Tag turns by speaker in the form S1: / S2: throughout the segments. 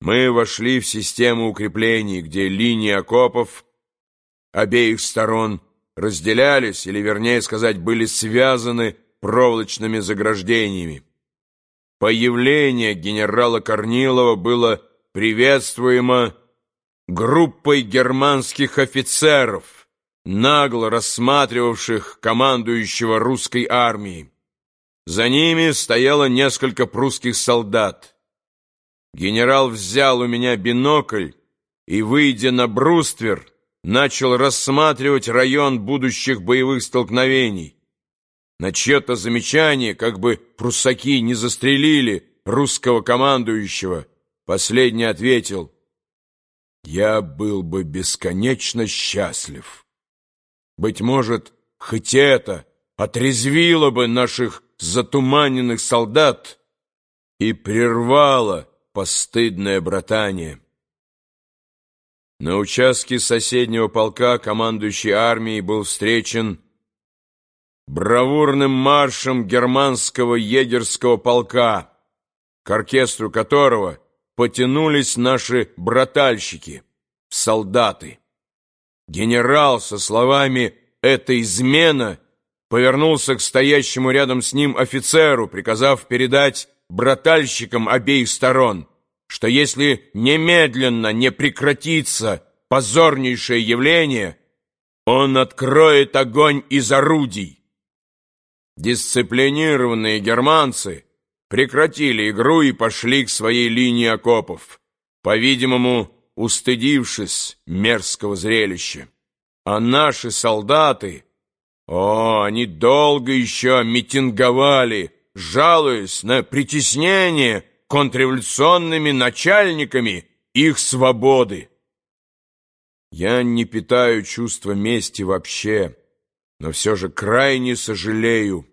S1: Мы вошли в систему укреплений, где линии окопов обеих сторон разделялись, или, вернее сказать, были связаны проволочными заграждениями. Появление генерала Корнилова было приветствуемо группой германских офицеров, нагло рассматривавших командующего русской армией. За ними стояло несколько прусских солдат. Генерал взял у меня бинокль и, выйдя на бруствер, начал рассматривать район будущих боевых столкновений. На чье-то замечание, как бы пруссаки не застрелили русского командующего, последний ответил, «Я был бы бесконечно счастлив. Быть может, хоть это отрезвило бы наших затуманенных солдат и прервало постыдное братание. На участке соседнего полка командующий армией был встречен бравурным маршем германского егерского полка, к оркестру которого потянулись наши братальщики, солдаты. Генерал со словами «это измена» повернулся к стоящему рядом с ним офицеру, приказав передать братальщикам обеих сторон, что если немедленно не прекратится позорнейшее явление, он откроет огонь из орудий. Дисциплинированные германцы прекратили игру и пошли к своей линии окопов, по-видимому, устыдившись мерзкого зрелища. А наши солдаты... О, они долго еще митинговали, жалуясь на притеснение контрреволюционными начальниками их свободы. Я не питаю чувства мести вообще, но все же крайне сожалею,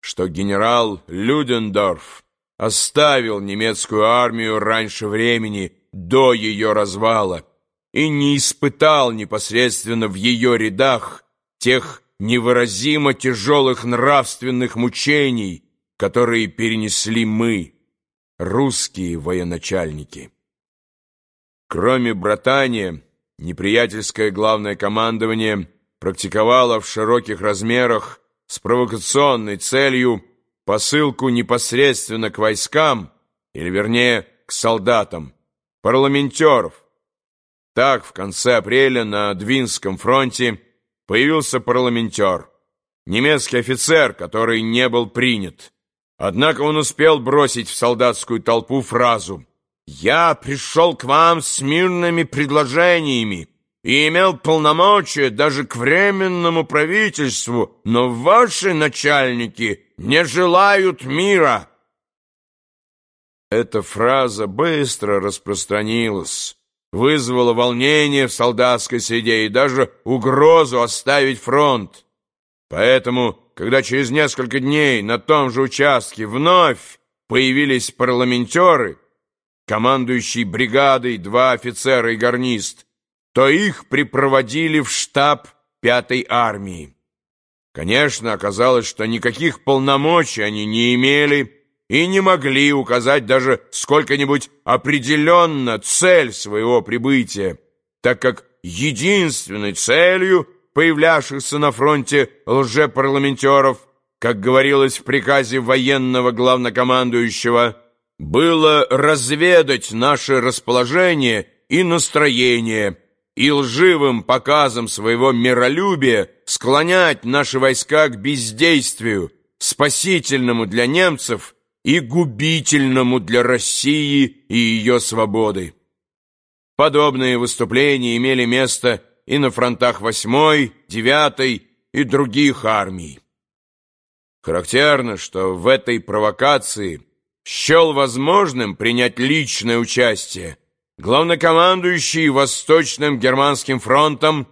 S1: что генерал Людендорф оставил немецкую армию раньше времени, до ее развала, и не испытал непосредственно в ее рядах тех невыразимо тяжелых нравственных мучений, которые перенесли мы, русские военачальники. Кроме братания, неприятельское главное командование практиковало в широких размерах с провокационной целью посылку непосредственно к войскам, или вернее к солдатам, парламентеров. Так, в конце апреля на Двинском фронте появился парламентер, немецкий офицер, который не был принят. Однако он успел бросить в солдатскую толпу фразу «Я пришел к вам с мирными предложениями и имел полномочия даже к временному правительству, но ваши начальники не желают мира». Эта фраза быстро распространилась, вызвала волнение в солдатской среде и даже угрозу оставить фронт. Поэтому когда через несколько дней на том же участке вновь появились парламентеры, командующий бригадой два офицера и гарнист, то их припроводили в штаб пятой армии. Конечно, оказалось, что никаких полномочий они не имели и не могли указать даже сколько-нибудь определенно цель своего прибытия, так как единственной целью появлявшихся на фронте лжепарламентеров, как говорилось в приказе военного главнокомандующего, было разведать наше расположение и настроение и лживым показом своего миролюбия склонять наши войска к бездействию, спасительному для немцев и губительному для России и ее свободы. Подобные выступления имели место и на фронтах 8-й, 9-й и других армий. Характерно, что в этой провокации счел возможным принять личное участие главнокомандующий Восточным германским фронтом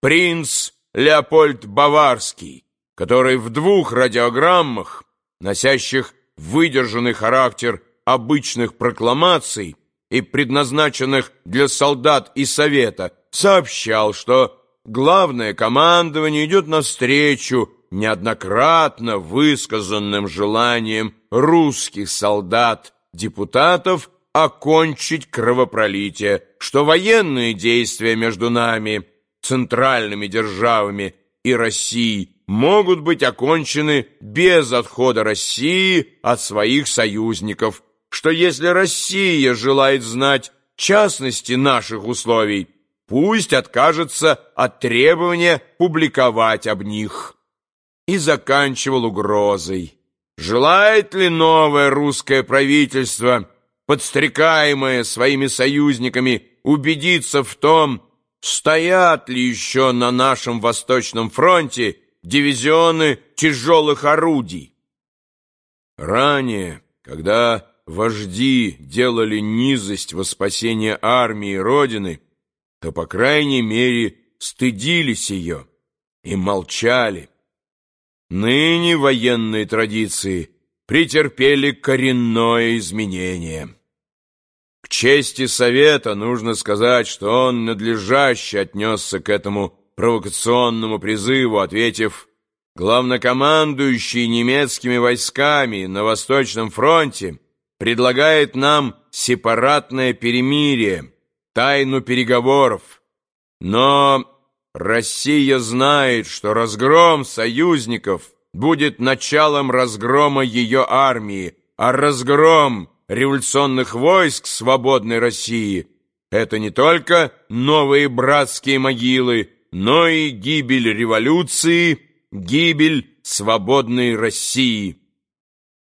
S1: принц Леопольд Баварский, который в двух радиограммах, носящих выдержанный характер обычных прокламаций и предназначенных для солдат и совета, сообщал, что главное командование идет навстречу неоднократно высказанным желаниям русских солдат-депутатов окончить кровопролитие, что военные действия между нами, центральными державами и Россией могут быть окончены без отхода России от своих союзников, что если Россия желает знать частности наших условий, пусть откажется от требования публиковать об них. И заканчивал угрозой. Желает ли новое русское правительство, подстрекаемое своими союзниками, убедиться в том, стоят ли еще на нашем Восточном фронте дивизионы тяжелых орудий? Ранее, когда вожди делали низость во спасение армии Родины, то, по крайней мере, стыдились ее и молчали. Ныне военные традиции претерпели коренное изменение. К чести Совета нужно сказать, что он надлежаще отнесся к этому провокационному призыву, ответив «Главнокомандующий немецкими войсками на Восточном фронте предлагает нам сепаратное перемирие, тайну переговоров. Но Россия знает, что разгром союзников будет началом разгрома ее армии, а разгром революционных войск свободной России — это не только новые братские могилы, но и гибель революции, гибель свободной России.